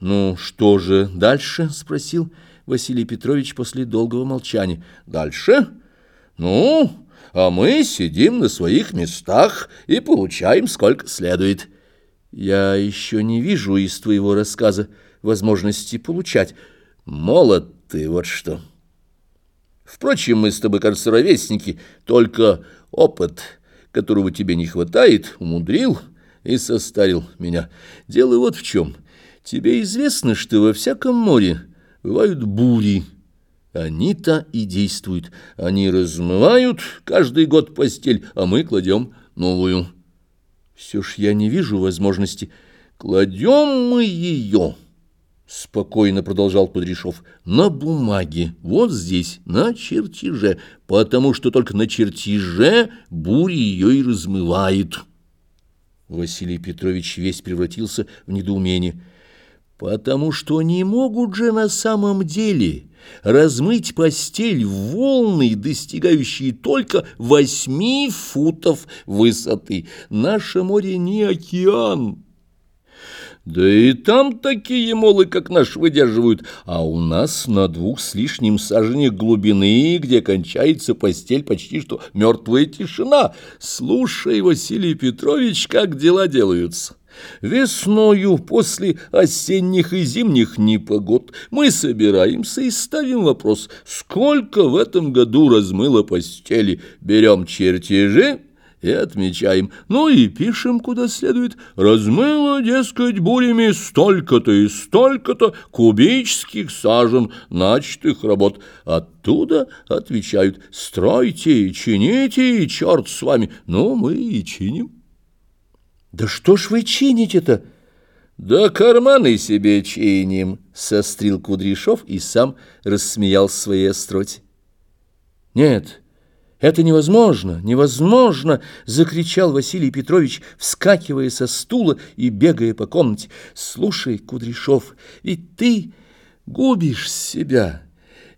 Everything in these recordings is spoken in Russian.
«Ну, что же дальше?» — спросил Василий Петрович после долгого молчания. «Дальше? Ну, а мы сидим на своих местах и получаем сколько следует». «Я еще не вижу из твоего рассказа возможности получать. Молод ты, вот что». Впрочем, мы с тобой, кажется, ровесники, только опыт, которого тебе не хватает, умудрил и состарил меня. Дело вот в чем. Тебе известно, что во всяком море бывают бури. Они-то и действуют. Они размывают каждый год постель, а мы кладем новую. Все ж я не вижу возможности. Кладем мы ее... Спокойно продолжал Кудряшов. На бумаге, вот здесь, на чертеже, потому что только на чертеже буря ее и размывает. Василий Петрович весь превратился в недоумение. Потому что не могут же на самом деле размыть постель в волны, достигающие только восьми футов высоты. Наше море не океан. Да и там такие молы, как наш, выдерживают, а у нас на двух с лишним саженях глубины, где кончается постель, почти что мертвая тишина. Слушай, Василий Петрович, как дела делаются. Весною, после осенних и зимних непогод, мы собираемся и ставим вопрос, сколько в этом году размыло постели. Берем чертежи и отмечаем. Ну и пишем, куда следует. Размыло, дескать, бурями столько-то и столько-то кубических сажен начатых работ. Оттуда отвечают «Стройте чините, и черт с вами». Ну, мы и чиним. «Да что ж вы чините-то?» «Да карманы себе чиним», — сострил Кудряшов и сам рассмеял своей остроте. «Нет». «Это невозможно, невозможно!» — закричал Василий Петрович, вскакивая со стула и бегая по комнате. «Слушай, Кудряшов, ведь ты губишь себя,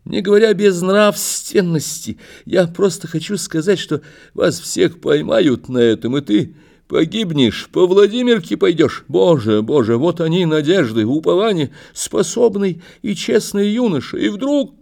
не говоря без нравственности. Я просто хочу сказать, что вас всех поймают на этом, и ты погибнешь, по Владимирке пойдешь. Боже, боже, вот они, надежды, упование, способный и честный юноша, и вдруг